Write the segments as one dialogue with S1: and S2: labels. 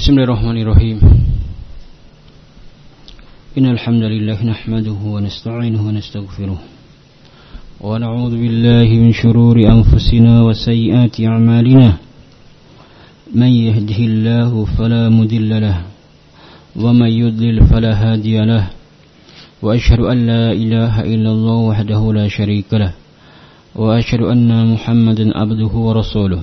S1: بسم الله الرحمن الرحيم. إن الحمد لله نحمده ونستعينه ونستغفره ونعوذ بالله من شرور أنفسنا وسيئات أعمالنا. من يهده الله فلا مدل له ومن يضلل فلا هادي له وأشهد أن لا إله إلا الله وحده لا شريك له وأشهد أن محمدا عبده ورسوله.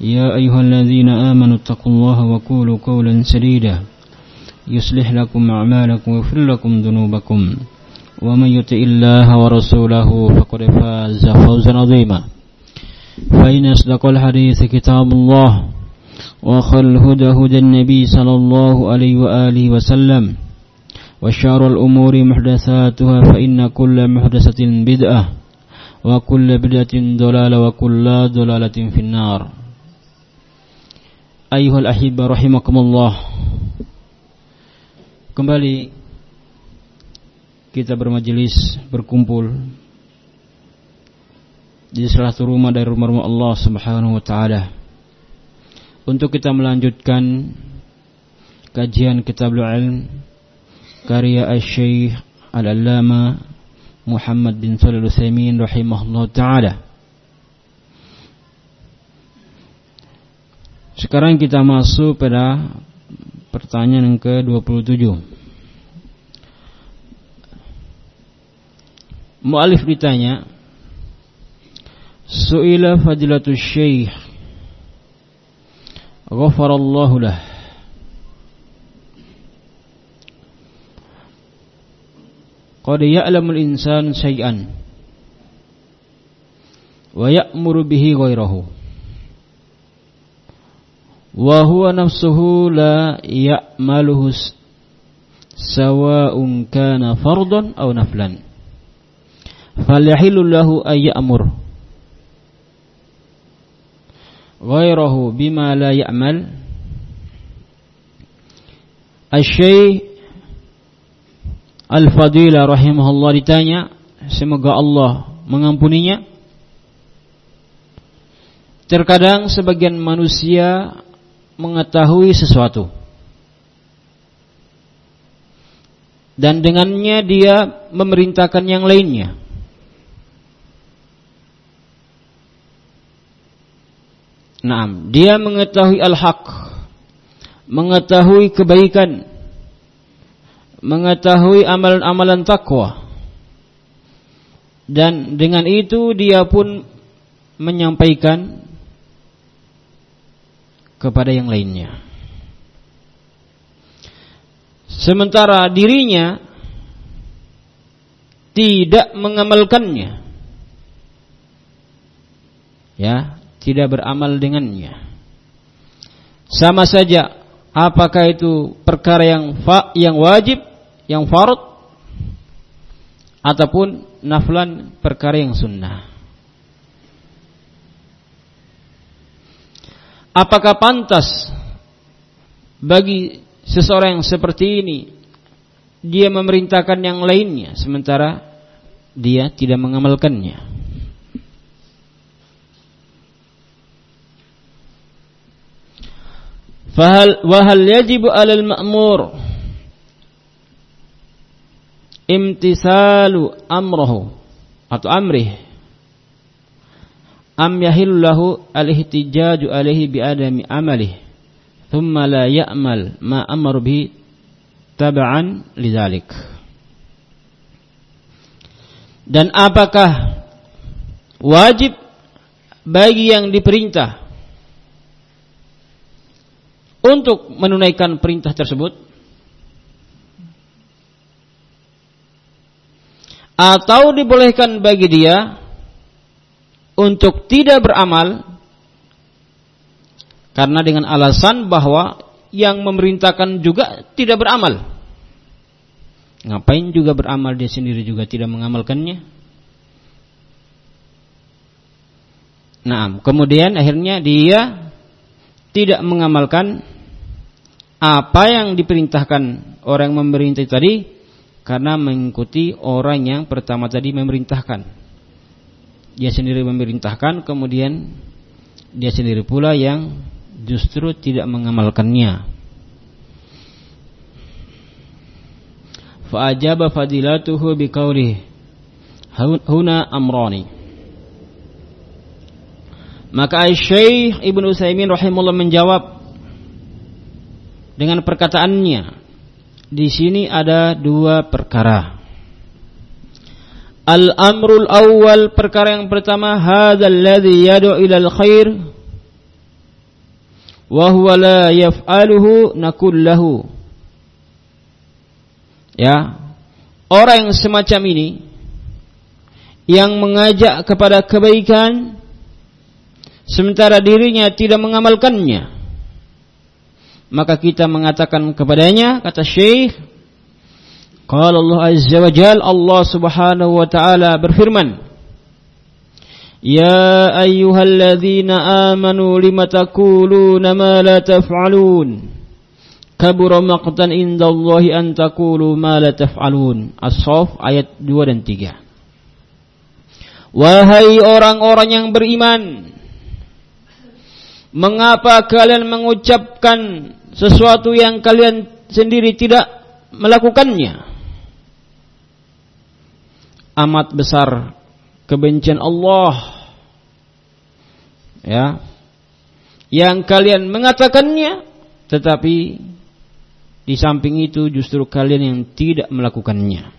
S1: يا أيها الذين آمنوا اتقوا الله وقولوا قولا سديدا. يصلح لكم أعمالكم ويغفر لكم ذنوبكم. ومن يطع الله ورسوله فقد فاز فوزا عظيما. فإن أصدق الحديث كتاب الله وخير الهدى هدى النبي صلى الله عليه وآله وسلم. وشار الأمور محدثاتها فإن كل محدثة بدعة وكل بدعة ضلالة وكل ضلالة في النار. Ayuhal ahibba rahimakumullah. Kembali kita bermajelis, berkumpul di salah satu rumah dari rumah-rumah Allah Subhanahu wa taala. Untuk kita melanjutkan kajian Kitabul Ilm karya Asy-Syaikh Al-Allama Muhammad bin Shalih Al-Utsaimin rahimahullah taala Sekarang kita masuk pada pertanyaan yang ke-27. Mu'alif ditanya, Su'ila fadilatul syekh Ghafarallahu lah Qad ya'lamul insan syai'an Wa ya'muru bihi ghairahu wa huwa nafsuhu la ya'maluhu sawa'un kana fardan aw naflan. Falyahillu lahu ay ya'mur. Ghairahu bima la ya'mal. Asy Al-Fadila rahimahullah ditanya semoga Allah mengampuninya. Terkadang sebagian manusia mengetahui sesuatu. Dan dengannya dia memerintahkan yang lainnya. Nah, dia mengetahui al-haq, mengetahui kebaikan, mengetahui amalan-amalan takwa. Dan dengan itu dia pun menyampaikan kepada yang lainnya. Sementara dirinya tidak mengamalkannya. Ya, tidak beramal dengannya. Sama saja apakah itu perkara yang fa, yang wajib, yang fard ataupun naflan perkara yang sunnah. Apakah pantas bagi seseorang yang seperti ini dia memerintahkan yang lainnya sementara dia tidak mengamalkannya? Fahal wahal yajibu alal ma'mur imtisalu amrahu atau amrih am yahillahu al-ihtijaju alaihi bi adami amalih. Thumma la ya'mal ma amar bihi tab'an lidzalik dan apakah wajib bagi yang diperintah untuk menunaikan perintah tersebut? Atau dibolehkan bagi dia untuk tidak beramal karena dengan alasan bahwa yang memerintahkan juga tidak beramal. Ngapain juga beramal dia sendiri juga tidak mengamalkannya? Nah, kemudian akhirnya dia tidak mengamalkan apa yang diperintahkan orang yang memerintah tadi karena mengikuti orang yang pertama tadi memerintahkan. Dia sendiri memerintahkan, kemudian dia sendiri pula yang justru tidak mengamalkannya. Fa'ajaba fadilatuhu biqaulih huna amrani. Maka Syekh Ibnu Utsaimin rahimahullah menjawab dengan perkataannya di sini ada dua perkara. Al-amrul awal perkara yang pertama hadzal ladzi yad'u ila al-khair wa huwa la yaf'aluhu nakul lahu. Ya. Orang yang semacam ini yang mengajak kepada kebaikan sementara dirinya tidak mengamalkannya maka kita mengatakan kepadanya kata Syekh Qala Allah Azza wa Jal Allah Subhanahu wa taala berfirman Ya ayyuhalladzina amanu lima taquluna ma la taf'alun? Kabura maqtan indallahi an taqulu ma la taf'alun. As-Saff ayat 2 dan 3 Wahai orang-orang yang beriman Mengapa kalian mengucapkan sesuatu yang kalian sendiri tidak melakukannya? Amat besar kebencian Allah. Ya. Yang kalian mengatakannya tetapi di samping itu justru kalian yang tidak melakukannya.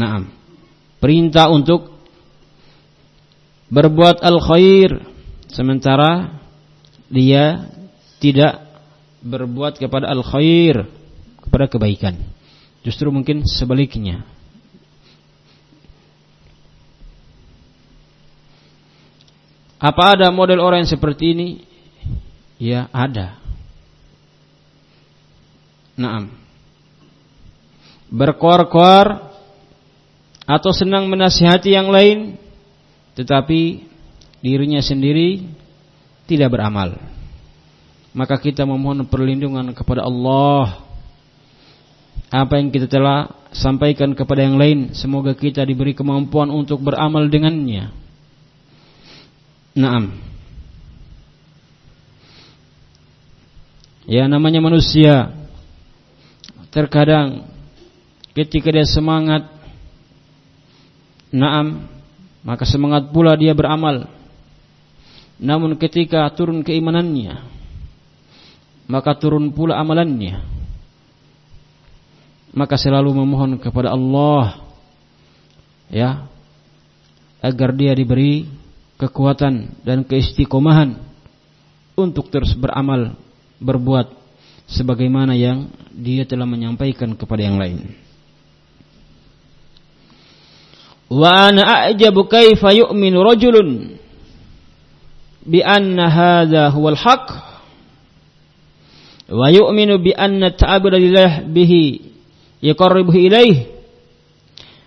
S1: Nah, perintah untuk berbuat al-khair sementara dia tidak berbuat kepada al khair kepada kebaikan justru mungkin sebaliknya apa ada model orang yang seperti ini ya ada Naam berkoar-koar atau senang menasihati yang lain tetapi dirinya sendiri tidak beramal. Maka kita memohon perlindungan kepada Allah. Apa yang kita telah sampaikan kepada yang lain, semoga kita diberi kemampuan untuk beramal dengannya. Naam. Ya namanya manusia. Terkadang Ketika dia semangat Naam Maka semangat pula dia beramal. Namun ketika turun keimanannya Maka turun pula amalannya. Maka selalu memohon kepada Allah Ya Agar dia diberi kekuatan dan keistiqomahan Untuk terus beramal Berbuat Sebagaimana yang dia telah menyampaikan kepada yang lain. Wa ana a'jabu kaifa yu'minu rajulun bi anna hadha huwal haq wa yu'minu bi anna ta'abuda lillah bihi yaqarribuhu ilaih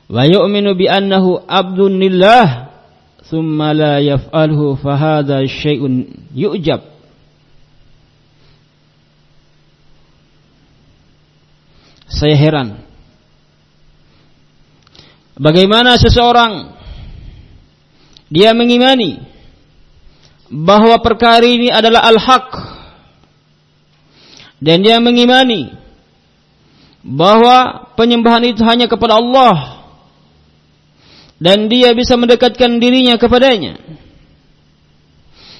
S1: wa yu'minu bi annahu abdun lillah la yaf'alhu fa hadha syai'un yu'jab. Saya heran. Bagaimana seseorang dia mengimani bahwa perkara ini adalah al-haq dan dia mengimani bahwa penyembahan itu hanya kepada Allah dan dia bisa mendekatkan dirinya kepadanya.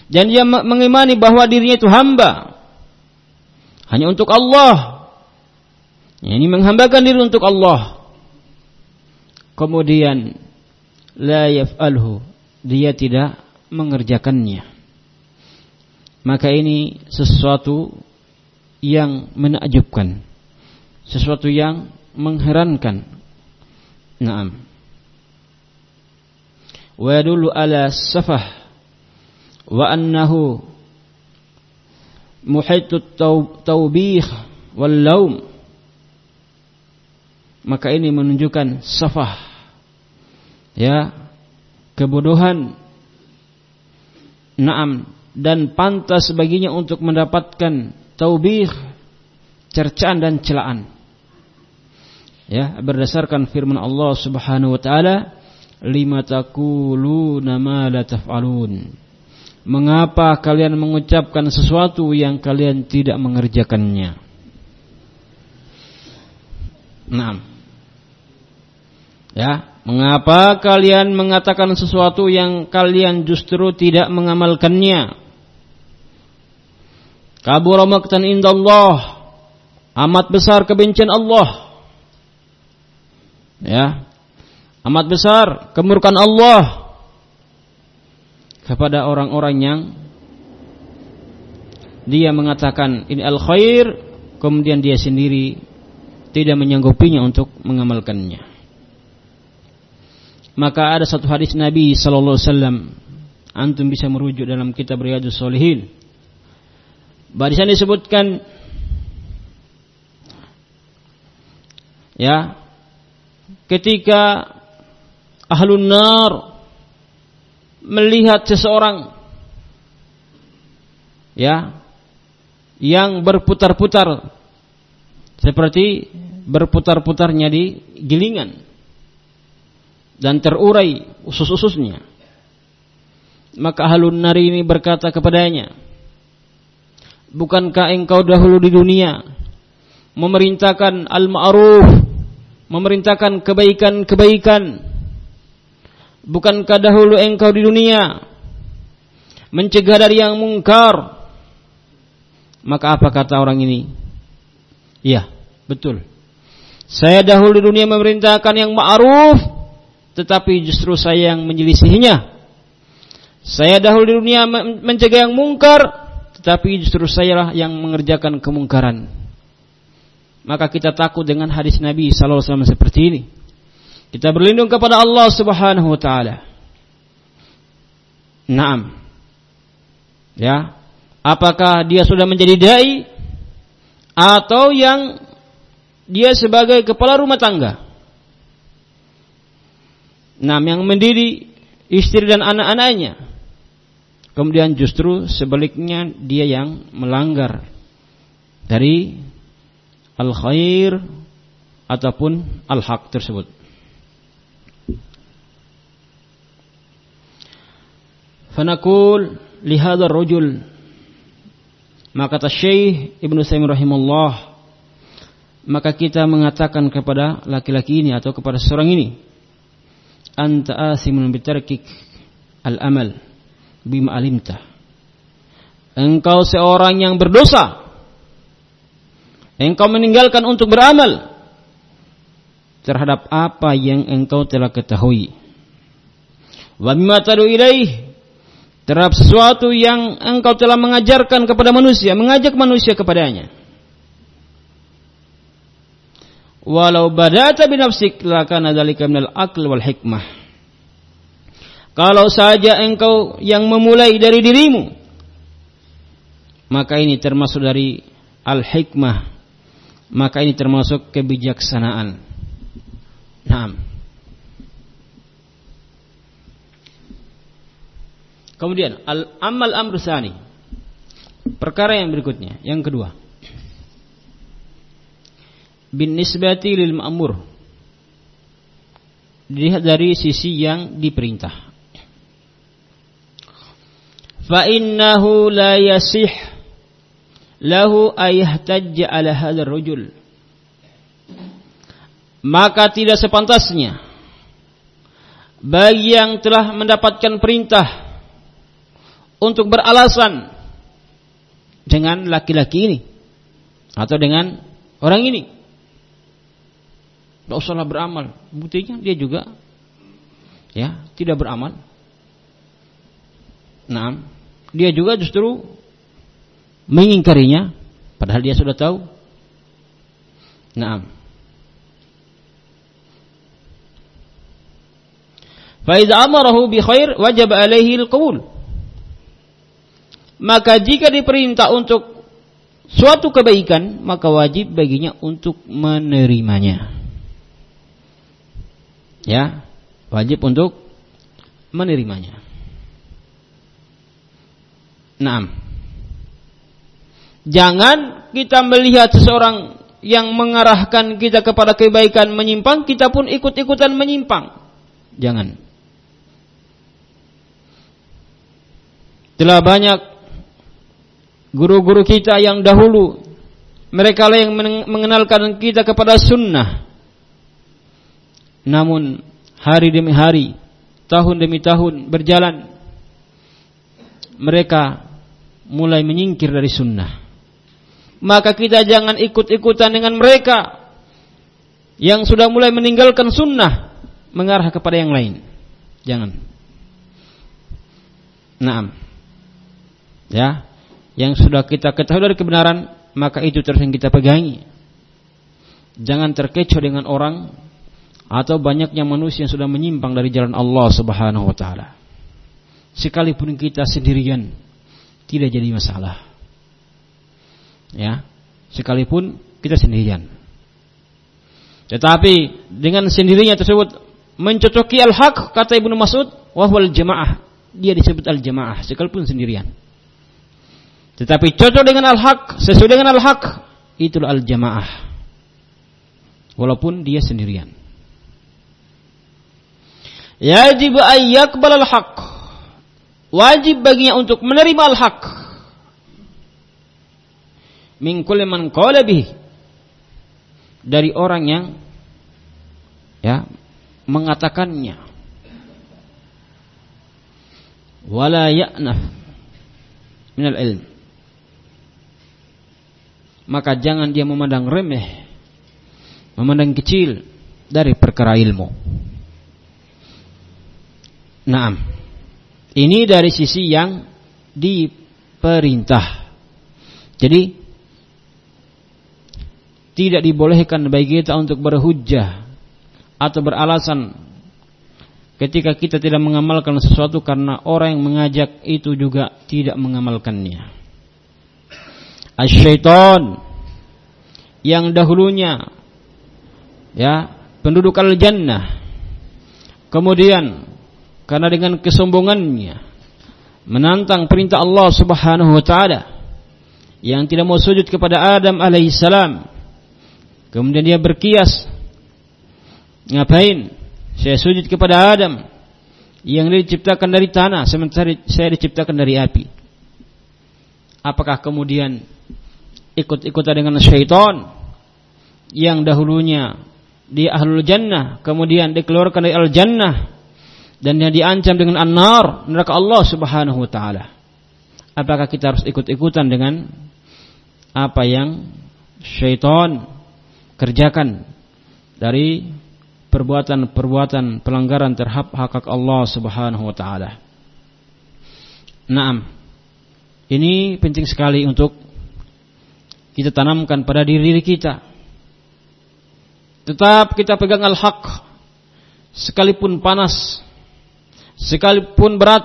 S1: Dan dia mengimani bahwa dirinya itu hamba. Hanya untuk Allah. Ini menghambakan diri untuk Allah. Kemudian la yaf'alhu. Dia tidak mengerjakannya. Maka ini sesuatu yang menakjubkan, sesuatu yang mengherankan. Naam. Safah. Wa annahu muhitut tawbih wal laum. Maka ini menunjukkan safah. Ya kebodohan. Naam. Dan pantas baginya untuk mendapatkan taubih cercaan dan celaan. Ya berdasarkan firman Allah Subhanahu wa taala lima taquluna ma la taf'alun mengapa kalian mengucapkan sesuatu yang kalian tidak mengerjakannya Naam Ya, mengapa kalian mengatakan sesuatu yang kalian justru tidak mengamalkannya? Kabura maktan indallah. Amat besar kebencian Allah. Ya. Amat besar kemurkaan Allah kepada orang-orang yang dia mengatakan ini al khair kemudian dia sendiri tidak menyanggupinya untuk mengamalkannya maka ada satu hadis Nabi sallallahu alaihi wasallam antum bisa merujuk dalam kitab Riyadhus Shalihin. Di sana disebutkan ya ketika ahlun nar melihat seseorang ya yang berputar-putar seperti berputar-putarnya di gilingan dan terurai usus-ususnya. Maka halun nari ini berkata kepadanya, Bukankah engkau dahulu di dunia memerintahkan al-ma'ruf, memerintahkan kebaikan-kebaikan? Bukankah dahulu engkau di dunia mencegah dari yang mungkar? Maka apa kata orang ini? Iya, betul. Saya dahulu di dunia memerintahkan yang ma'ruf tetapi justru saya yang menyelisihinya. Saya dahulu di dunia mencegah yang mungkar, tetapi justru saya lah yang mengerjakan kemungkaran. Maka kita takut dengan hadis Nabi sallallahu alaihi wasallam seperti ini. Kita berlindung kepada Allah Subhanahu wa taala. Naam. Ya. Apakah dia sudah menjadi dai atau yang dia sebagai kepala rumah tangga? Nah, yang mendidik istri dan anak-anaknya. Kemudian justru sebaliknya dia yang melanggar dari al-khair ataupun al-haq tersebut. Fanakul lihadar rojul maka kata Syekh Ibnu Sa'im rahimahullah maka kita mengatakan kepada laki-laki ini atau kepada seorang ini anta asimun bitarkik al-amal bima alimta. Engkau seorang yang berdosa. Engkau meninggalkan untuk beramal terhadap apa yang engkau telah ketahui. Wa bima tadu ilaih terhadap sesuatu yang engkau telah mengajarkan kepada manusia, mengajak manusia kepadanya. Walau badata binafsik lakana dzalika minal aql wal hikmah. Kalau saja engkau yang memulai dari dirimu, maka ini termasuk dari al-hikmah. Maka ini termasuk kebijaksanaan. Naam. Kemudian al-amal amrusani. Perkara yang berikutnya, yang kedua. Bin nisbati lil ma'mur. Dilihat dari sisi yang diperintah. Fa innahu la yasih lahu ayahtajja ala hadzal rajul. Maka tidak sepantasnya bagi yang telah mendapatkan perintah untuk beralasan dengan laki-laki ini atau dengan orang ini tidak usahlah beramal. Buktinya dia juga ya tidak beramal. Nah, dia juga justru mengingkarinya padahal dia sudah tahu. Nah. Faiza amarahu bi khair wajib alaihi al-qaul. Maka jika diperintah untuk suatu kebaikan, maka wajib baginya untuk menerimanya. ya wajib untuk menerimanya. Nah, jangan kita melihat seseorang yang mengarahkan kita kepada kebaikan menyimpang, kita pun ikut-ikutan menyimpang. Jangan. Telah banyak guru-guru kita yang dahulu mereka lah yang mengenalkan kita kepada sunnah. Namun hari demi hari, tahun demi tahun berjalan, mereka mulai menyingkir dari sunnah. Maka kita jangan ikut-ikutan dengan mereka yang sudah mulai meninggalkan sunnah mengarah kepada yang lain. Jangan. Naam. Ya, yang sudah kita ketahui dari kebenaran, maka itu terus yang kita pegangi. Jangan terkecoh dengan orang atau banyaknya manusia yang sudah menyimpang dari jalan Allah Subhanahu wa taala. Sekalipun kita sendirian tidak jadi masalah. Ya, sekalipun kita sendirian. Tetapi dengan sendirinya tersebut mencocoki al-haq kata Ibnu Mas'ud wahwal jamaah. Dia disebut al-jamaah sekalipun sendirian. Tetapi cocok dengan al-haq, sesuai dengan al-haq, itulah al-jamaah. Walaupun dia sendirian. Yajib ayyakbal al-haq. Wajib baginya untuk menerima al-haq. Min kulli man qala Dari orang yang ya mengatakannya. Wala ya'naf minal ilm maka jangan dia memandang remeh, memandang kecil dari perkara ilmu. Nah, ini dari sisi yang diperintah. Jadi tidak dibolehkan bagi kita untuk berhujjah atau beralasan ketika kita tidak mengamalkan sesuatu karena orang yang mengajak itu juga tidak mengamalkannya. Asyaiton yang dahulunya ya penduduk al-jannah. Kemudian karena dengan kesombongannya menantang perintah Allah Subhanahu wa taala yang tidak mau sujud kepada Adam alaihissalam kemudian dia berkias. Ngapain? Saya sujud kepada Adam yang diciptakan dari tanah sementara saya diciptakan dari api. Apakah kemudian ikut-ikutan dengan syaitan yang dahulunya di ahlul jannah kemudian dikeluarkan dari al jannah dan yang diancam dengan an-nar neraka Allah Subhanahu wa taala apakah kita harus ikut-ikutan dengan apa yang syaitan kerjakan dari perbuatan-perbuatan pelanggaran terhadap hak Allah Subhanahu wa taala. Naam. Ini penting sekali untuk kita tanamkan pada diri, kita. Tetap kita pegang al-haq sekalipun panas, sekalipun berat,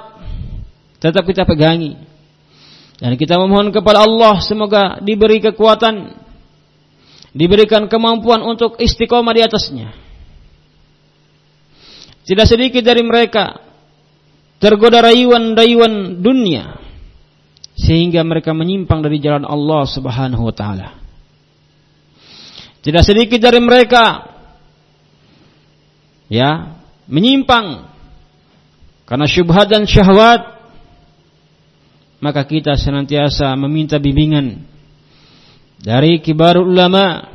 S1: tetap kita pegangi. Dan kita memohon kepada Allah semoga diberi kekuatan, diberikan kemampuan untuk istiqomah di atasnya. Tidak sedikit dari mereka tergoda rayuan-rayuan dunia sehingga mereka menyimpang dari jalan Allah Subhanahu wa taala. Tidak sedikit dari mereka ya menyimpang karena syubhat dan syahwat maka kita senantiasa meminta bimbingan dari kibar ulama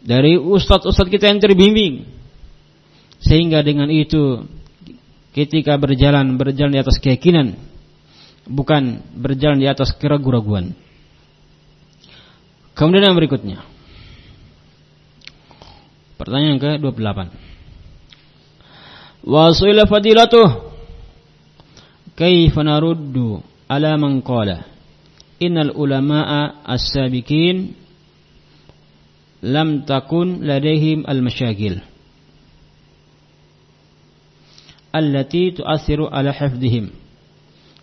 S1: dari ustadz-ustadz kita yang terbimbing sehingga dengan itu ketika berjalan berjalan di atas keyakinan bukan berjalan di atas keraguan-raguan. Kemudian yang berikutnya. Pertanyaan ke-28. Wa su'ila fadilatuh kaifa naruddu ala man qala innal ulama'a as-sabiqin lam takun ladaihim al-masyagil allati tu'athiru ala hifdhihim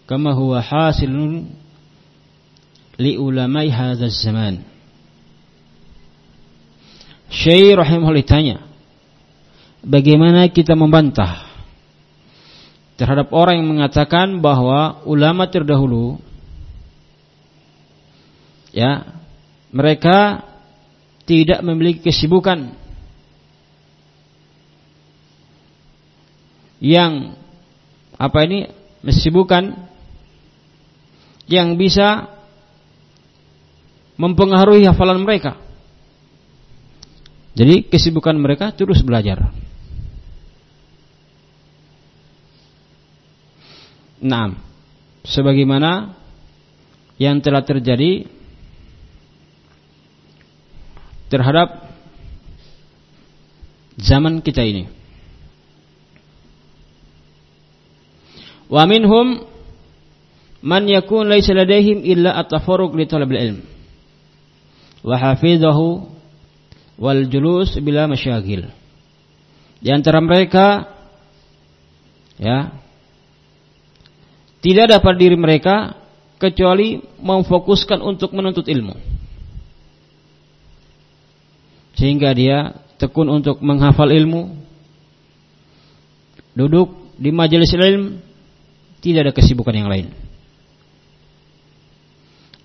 S1: kama huwa hasilun li ulamai hadzal zaman. Syekh rahimahullah tanya, bagaimana kita membantah terhadap orang yang mengatakan bahwa ulama terdahulu ya mereka tidak memiliki kesibukan yang apa ini kesibukan yang bisa mempengaruhi hafalan mereka. Jadi kesibukan mereka terus belajar. Nah, sebagaimana yang telah terjadi terhadap zaman kita ini. Wa minhum man yakun laysa ladaihim illa at-tafarruq li talabil ilm wa hafizahu wal julus bila masyagil. Di antara mereka ya tidak dapat diri mereka kecuali memfokuskan untuk menuntut ilmu. Sehingga dia tekun untuk menghafal ilmu, duduk di majelis ilmu, tidak ada kesibukan yang lain.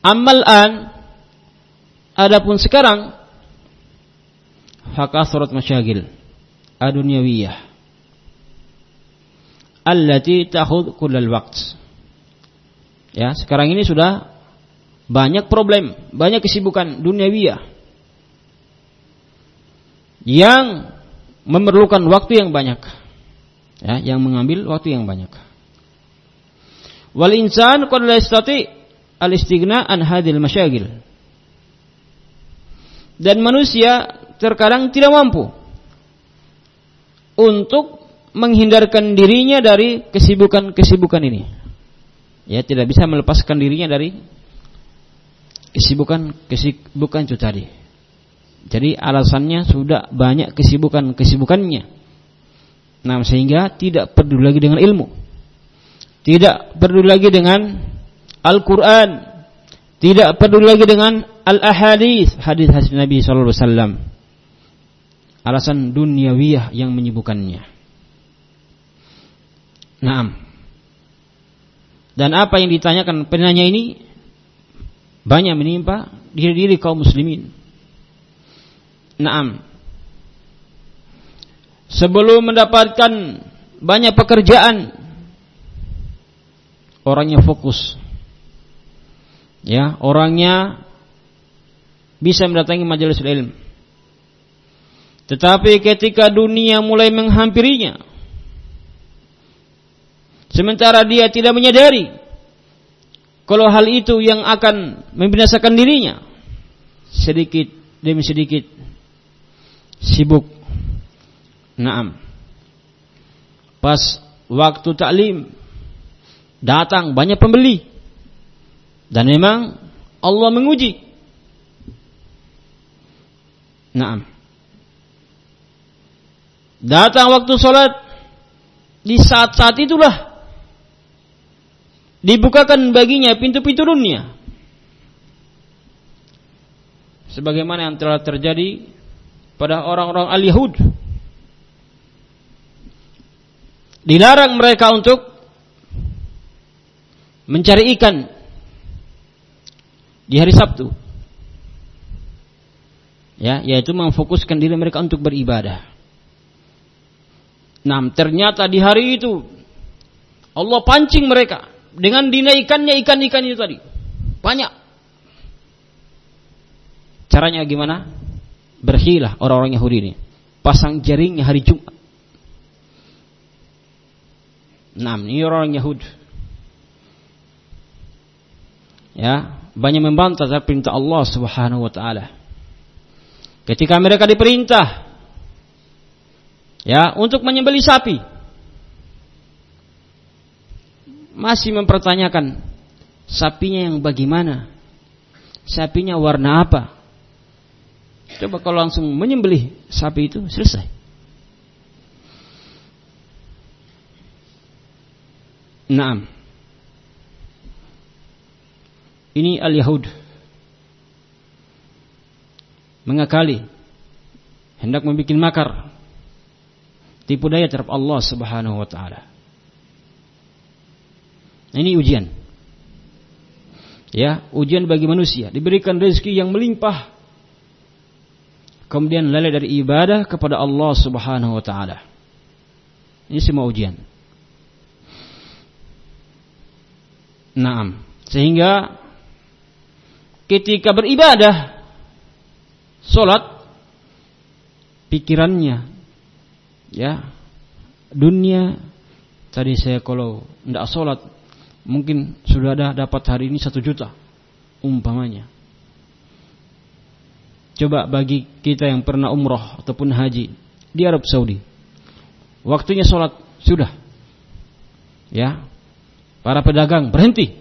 S1: Amal an, adapun sekarang, surat masyagil, adunyawiyah, allati ta'khud kullal waqt Ya, sekarang ini sudah banyak problem, banyak kesibukan duniawiyah yang memerlukan waktu yang banyak. Ya, yang mengambil waktu yang banyak. Wal insan qad la al istighna an hadil masyagil. Dan manusia terkadang tidak mampu untuk menghindarkan dirinya dari kesibukan-kesibukan ini ya tidak bisa melepaskan dirinya dari kesibukan kesibukan itu tadi. Jadi alasannya sudah banyak kesibukan kesibukannya. Nah sehingga tidak peduli lagi dengan ilmu, tidak peduli lagi dengan Al-Quran, tidak peduli lagi dengan al-ahadith, hadis-hadis Nabi Sallallahu Alaihi Wasallam. Alasan duniawiyah yang menyibukkannya. Nah, dan apa yang ditanyakan penanya ini banyak menimpa diri-diri kaum muslimin. Naam. Sebelum mendapatkan banyak pekerjaan orangnya fokus. Ya, orangnya bisa mendatangi majelis ilmu. Tetapi ketika dunia mulai menghampirinya, Sementara dia tidak menyadari kalau hal itu yang akan membinasakan dirinya. Sedikit demi sedikit sibuk. Naam. Pas waktu taklim datang banyak pembeli. Dan memang Allah menguji. Naam. Datang waktu sholat di saat-saat itulah dibukakan baginya pintu-pintu dunia. Sebagaimana yang telah terjadi pada orang-orang al-Yahud. Dilarang mereka untuk mencari ikan di hari Sabtu. Ya, yaitu memfokuskan diri mereka untuk beribadah. Nah, ternyata di hari itu Allah pancing mereka dengan dinaikannya ikan-ikan itu tadi. Banyak. Caranya gimana? Berhilah orang-orang Yahudi ini. Pasang jaringnya hari Jumat. Nah, ini orang Yahudi. Ya, banyak membantah perintah Allah Subhanahu wa taala. Ketika mereka diperintah ya untuk menyembelih sapi, masih mempertanyakan sapinya yang bagaimana, sapinya warna apa. Coba kalau langsung menyembelih sapi itu selesai. Naam. Ini al-Yahud mengakali hendak membuat makar tipu daya terhadap Allah Subhanahu wa taala. Ini ujian. Ya, ujian bagi manusia, diberikan rezeki yang melimpah. Kemudian lalai dari ibadah kepada Allah Subhanahu wa taala. Ini semua ujian. Naam. Sehingga ketika beribadah salat pikirannya ya dunia. Tadi saya kalau tidak sholat mungkin sudah ada dapat hari ini satu juta umpamanya. Coba bagi kita yang pernah umroh ataupun haji di Arab Saudi. Waktunya sholat sudah. Ya. Para pedagang berhenti.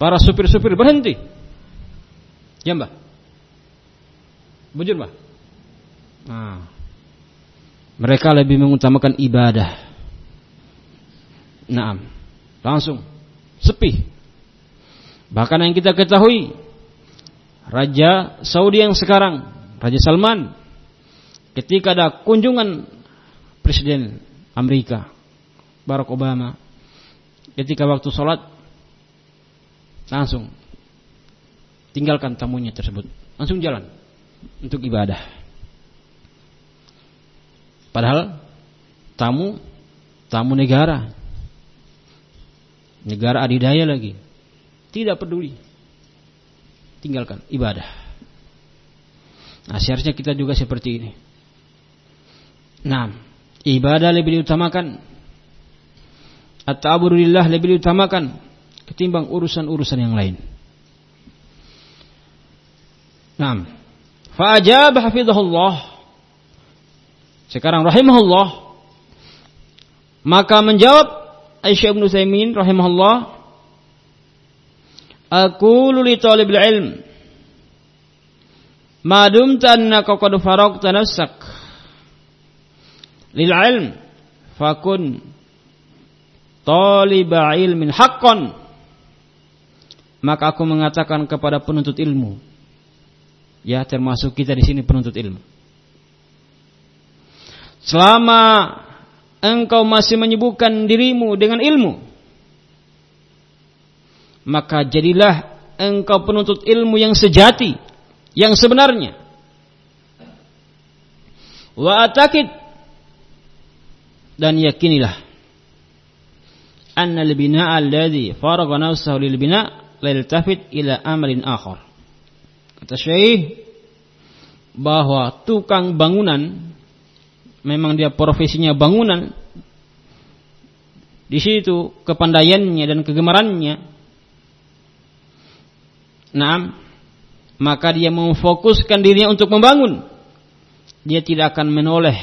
S1: Para supir-supir berhenti ya mbak bujur mbak nah mereka lebih mengutamakan ibadah. Naam. Langsung sepi. Bahkan yang kita ketahui Raja Saudi yang sekarang, Raja Salman ketika ada kunjungan Presiden Amerika Barack Obama ketika waktu sholat langsung tinggalkan tamunya tersebut langsung jalan untuk ibadah Padahal tamu tamu negara. Negara adidaya lagi. Tidak peduli. Tinggalkan ibadah. Nah, seharusnya kita juga seperti ini. Nah, ibadah lebih diutamakan. At-ta'abudu lebih diutamakan ketimbang urusan-urusan yang lain. Nah, fa'ajab hafizahullah. Sekarang rahimahullah. Maka menjawab Aisyah bin Utsaimin rahimahullah Aku li talibil ilm. Ma dumta annaka qad faragta nafsak. Lil ilm fakun taliba ilmin haqqan. Maka aku mengatakan kepada penuntut ilmu ya termasuk kita di sini penuntut ilmu Selama engkau masih menyibukkan dirimu dengan ilmu, maka jadilah engkau penuntut ilmu yang sejati, yang sebenarnya. Wa atakid dan yakinilah anna al-bina' alladhi faragha nafsahu lil bina' la yaltafit ila amalin akhar. Kata Syekh bahwa tukang bangunan memang dia profesinya bangunan, di situ kepandaiannya dan kegemarannya, nah, maka dia memfokuskan dirinya untuk membangun. Dia tidak akan menoleh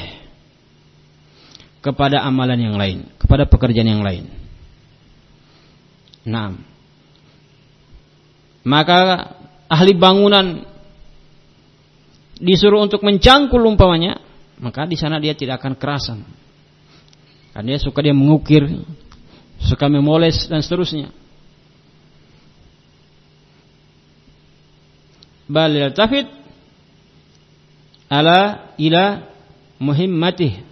S1: kepada amalan yang lain, kepada pekerjaan yang lain. Nah, maka ahli bangunan disuruh untuk mencangkul umpamanya maka di sana dia tidak akan kerasan. Karena dia suka dia mengukir, suka memoles dan seterusnya. Bal yaltafit ala ila muhimmatih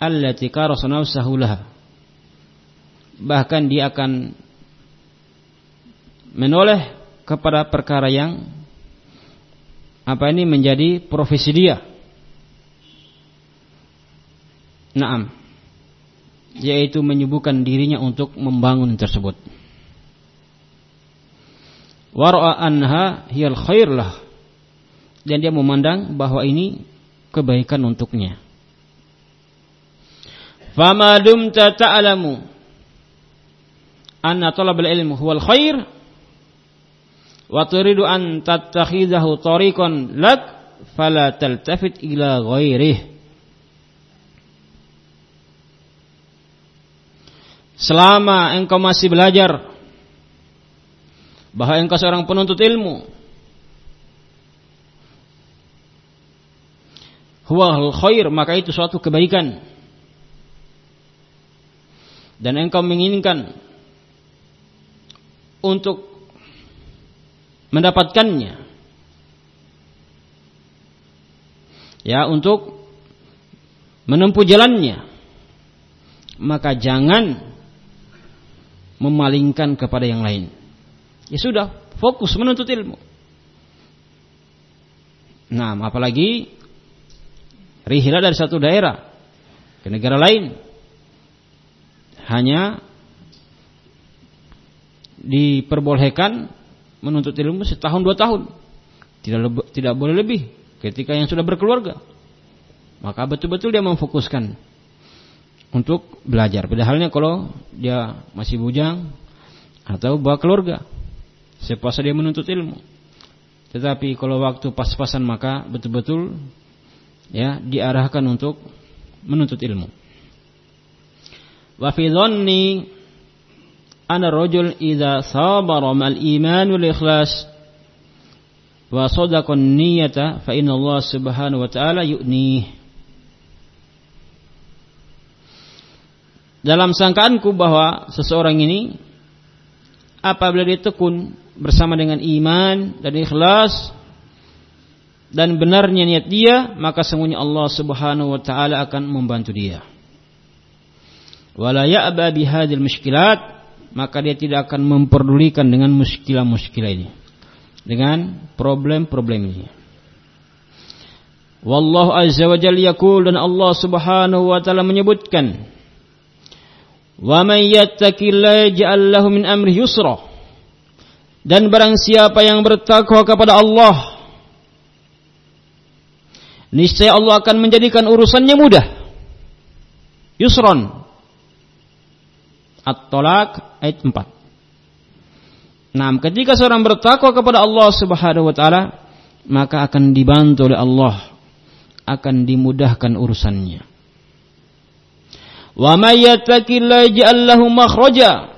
S1: allati karasa nafsahu laha. Bahkan dia akan menoleh kepada perkara yang apa ini menjadi profesi dia Naam. Yaitu menyibukkan dirinya untuk membangun tersebut. Wara'a anha hiyal khair lah. Dan dia memandang bahwa ini kebaikan untuknya. Fama dumta ta'lamu anna talab al-ilm huwal khair wa turidu an tattakhidahu tariqan lak fala taltafit ila ghairihi selama engkau masih belajar bahwa engkau seorang penuntut ilmu huwa khair maka itu suatu kebaikan. Dan engkau menginginkan untuk mendapatkannya ya untuk menempuh jalannya, maka jangan memalingkan kepada yang lain. Ya sudah, fokus menuntut ilmu. Nah, apalagi rihla dari satu daerah ke negara lain hanya diperbolehkan menuntut ilmu setahun dua tahun. Tidak tidak boleh lebih ketika yang sudah berkeluarga. Maka betul-betul dia memfokuskan untuk belajar. Padahalnya kalau dia masih bujang atau bawa keluarga sepuasa dia menuntut ilmu. Tetapi kalau waktu pas-pasan maka betul-betul ya diarahkan untuk menuntut ilmu. Wa fi ana rajul idza sabara mal iman wal ikhlas wa sadaqa niyyata fa inna Allah subhanahu wa ta'ala yu'ni. Dalam sangkaanku bahwa seseorang ini apabila dia tekun bersama dengan iman dan ikhlas dan benarnya niat dia, maka semuanya Allah Subhanahu wa taala akan membantu dia. Wala ya'ba bihadil muskilat, maka dia tidak akan memperdulikan dengan muskilah-muskilah ini. Dengan problem-problem ini. Wallahu azza wa jalla yaqul dan Allah Subhanahu wa taala menyebutkan Wa man yattaqillaha yaj'al lahu min amri yusra. Dan barang siapa yang bertakwa kepada Allah, niscaya Allah akan menjadikan urusannya mudah. Yusron. At-Tolak ayat 4. Nah, ketika seorang bertakwa kepada Allah Subhanahu wa taala, maka akan dibantu oleh Allah, akan dimudahkan urusannya. Wa may yattaqillaha yaj'al lahu makhraja.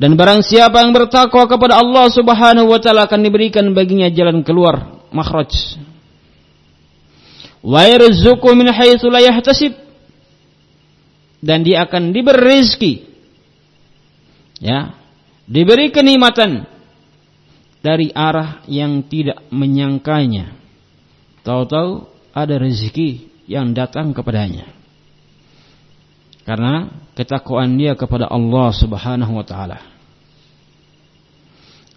S1: Dan barang siapa yang bertakwa kepada Allah Subhanahu wa taala akan diberikan baginya jalan keluar, makhraj, wa yarzuqu min haitsu la yahtasib dan dia akan diberi rezeki ya. Diberi kenikmatan dari arah yang tidak menyangkanya. Tahu-tahu ada rezeki yang datang kepadanya. Karena ketakwaan dia kepada Allah Subhanahu wa taala.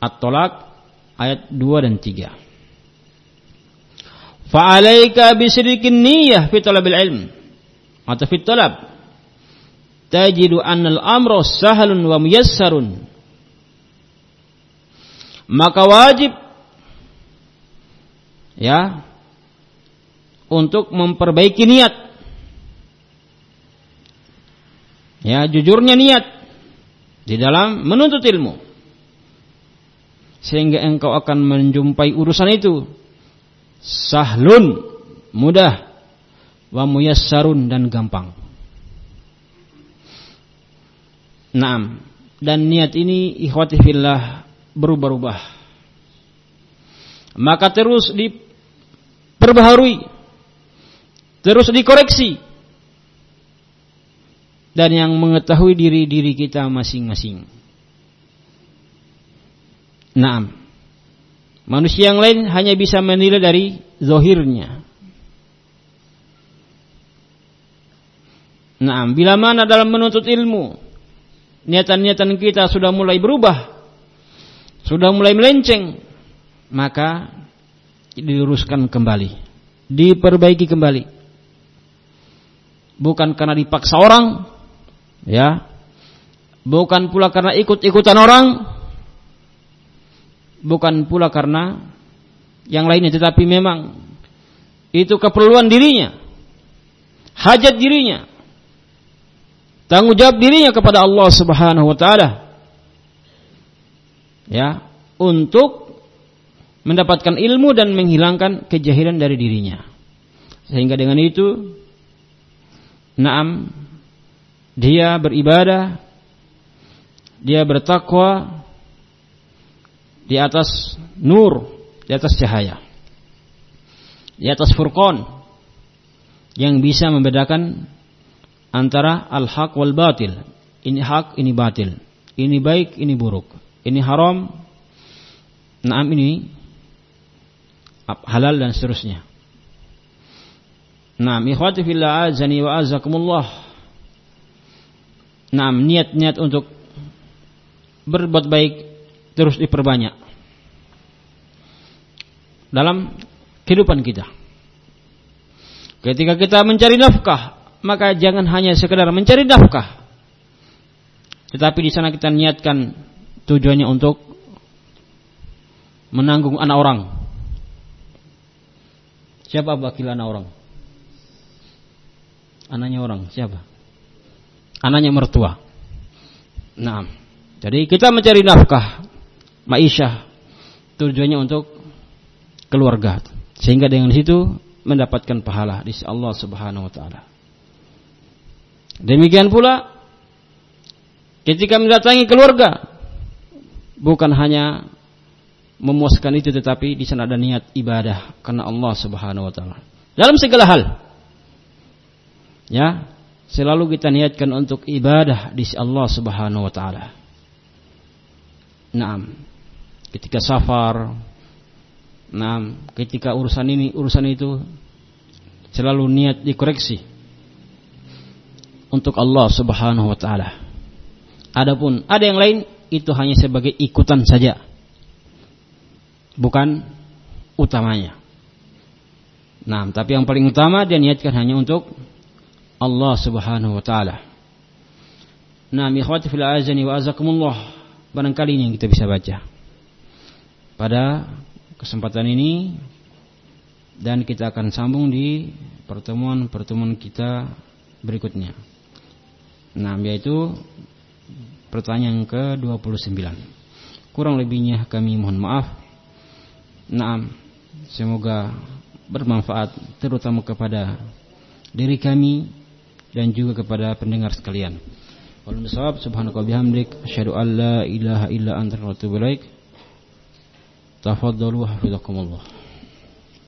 S1: At-Talaq ayat 2 dan 3 Fa'alaika bisirikin niyah fi talabil ilm. Atau fi talab tajidu annal amru sahlun wa muyassarun. Maka wajib ya untuk memperbaiki niat. Ya jujurnya niat di dalam menuntut ilmu. Sehingga engkau akan menjumpai urusan itu. Sahlun mudah wa muyassarun dan gampang. Naam. Dan niat ini ikhwati fillah berubah-ubah. Maka terus diperbaharui. Terus dikoreksi. Dan yang mengetahui diri-diri kita masing-masing. Naam. Manusia yang lain hanya bisa menilai dari zohirnya. Nah, bila mana dalam menuntut ilmu, niatan-niatan kita sudah mulai berubah, sudah mulai melenceng, maka diluruskan kembali, diperbaiki kembali. Bukan karena dipaksa orang, ya, bukan pula karena ikut-ikutan orang, bukan pula karena yang lainnya tetapi memang itu keperluan dirinya. Hajat dirinya tanggung jawab dirinya kepada Allah Subhanahu wa taala ya untuk mendapatkan ilmu dan menghilangkan kejahilan dari dirinya sehingga dengan itu naam dia beribadah dia bertakwa di atas nur, di atas cahaya. Di atas furqan yang bisa membedakan antara al-haq wal batil. Ini hak, ini batil. Ini baik, ini buruk. Ini haram, naam ini halal dan seterusnya. Nah, ikhwati fillah azani wa azakumullah. Nah, niat-niat untuk berbuat baik terus diperbanyak dalam kehidupan kita. Ketika kita mencari nafkah, maka jangan hanya sekedar mencari nafkah. Tetapi di sana kita niatkan tujuannya untuk menanggung anak orang. Siapa wakil anak orang? Anaknya orang, siapa? Anaknya mertua. Nah, jadi kita mencari nafkah, ma'isyah, tujuannya untuk keluarga. Sehingga dengan situ mendapatkan pahala di Allah Subhanahu wa taala. Demikian pula ketika mendatangi keluarga bukan hanya memuaskan itu tetapi di sana ada niat ibadah karena Allah Subhanahu wa taala. Dalam segala hal. Ya, selalu kita niatkan untuk ibadah di Allah Subhanahu wa taala. Naam. Ketika safar, Nah, ketika urusan ini, urusan itu selalu niat dikoreksi untuk Allah Subhanahu wa taala. Adapun ada yang lain itu hanya sebagai ikutan saja. Bukan utamanya. Nah, tapi yang paling utama dia niatkan hanya untuk Allah Subhanahu wa taala. Nah, ikhwati fil azani wa azakumullah. Barangkali ini yang kita bisa baca. Pada kesempatan ini dan kita akan sambung di pertemuan-pertemuan kita berikutnya. Nah, yaitu pertanyaan ke-29. Kurang lebihnya kami mohon maaf. Nah, semoga bermanfaat terutama kepada diri kami dan juga kepada pendengar sekalian. Wallahu misab subhanaka bihamdik asyhadu an la ilaha illa anta astaghfiruka wa atubu ilaik. Tafaddalu.